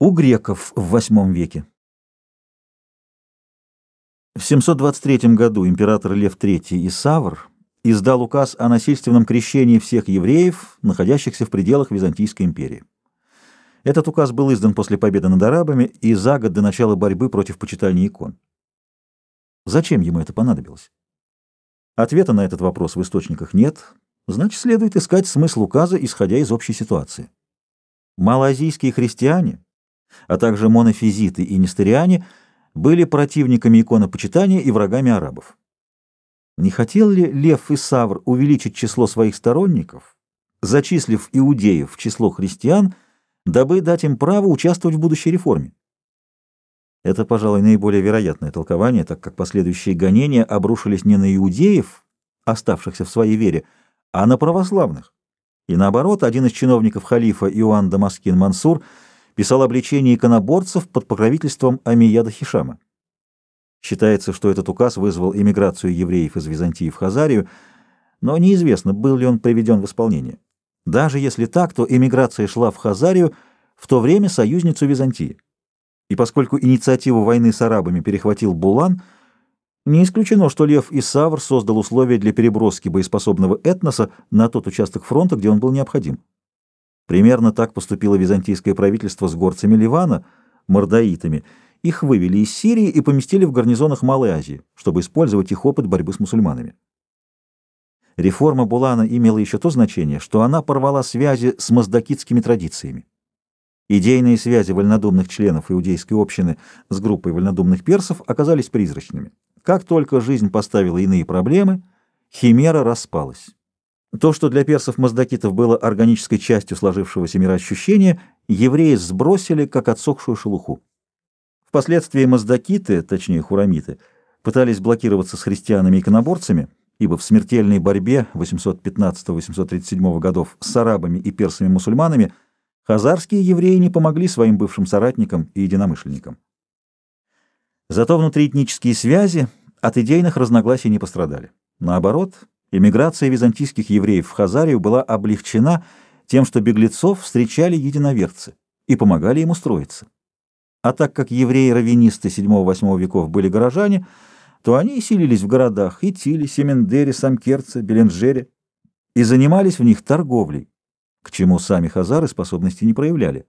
У греков в VIII веке. В 723 году император Лев III Исавр издал указ о насильственном крещении всех евреев, находящихся в пределах Византийской империи. Этот указ был издан после победы над арабами и за год до начала борьбы против почитания икон. Зачем ему это понадобилось? Ответа на этот вопрос в источниках нет, значит, следует искать смысл указа, исходя из общей ситуации. Малоазийские христиане а также монофизиты и нестериане, были противниками иконопочитания и врагами арабов. Не хотел ли Лев и Савр увеличить число своих сторонников, зачислив иудеев в число христиан, дабы дать им право участвовать в будущей реформе? Это, пожалуй, наиболее вероятное толкование, так как последующие гонения обрушились не на иудеев, оставшихся в своей вере, а на православных. И наоборот, один из чиновников халифа Иоанн Дамаскин Мансур – писал обличение иконоборцев под покровительством Амияда Хишама. Считается, что этот указ вызвал эмиграцию евреев из Византии в Хазарию, но неизвестно, был ли он приведен в исполнение. Даже если так, то эмиграция шла в Хазарию, в то время союзницу Византии. И поскольку инициативу войны с арабами перехватил Булан, не исключено, что Лев и Савр создал условия для переброски боеспособного этноса на тот участок фронта, где он был необходим. Примерно так поступило византийское правительство с горцами Ливана, мордаитами. Их вывели из Сирии и поместили в гарнизонах Малой Азии, чтобы использовать их опыт борьбы с мусульманами. Реформа Булана имела еще то значение, что она порвала связи с маздакитскими традициями. Идейные связи вольнодумных членов иудейской общины с группой вольнодумных персов оказались призрачными. Как только жизнь поставила иные проблемы, химера распалась. То, что для персов-маздакитов было органической частью сложившегося мироощущения, евреи сбросили, как отсохшую шелуху. Впоследствии маздакиты, точнее хурамиты, пытались блокироваться с христианами-иконоборцами, ибо в смертельной борьбе 815-837 годов с арабами и персами-мусульманами хазарские евреи не помогли своим бывшим соратникам и единомышленникам. Зато внутриэтнические связи от идейных разногласий не пострадали. Наоборот, Эмиграция византийских евреев в Хазарию была облегчена тем, что беглецов встречали единоверцы и помогали им устроиться. А так как евреи-раввинисты VII-VIII веков были горожане, то они селились в городах Итиле, Семендере, Самкерце, Беленджере и занимались в них торговлей, к чему сами хазары способности не проявляли.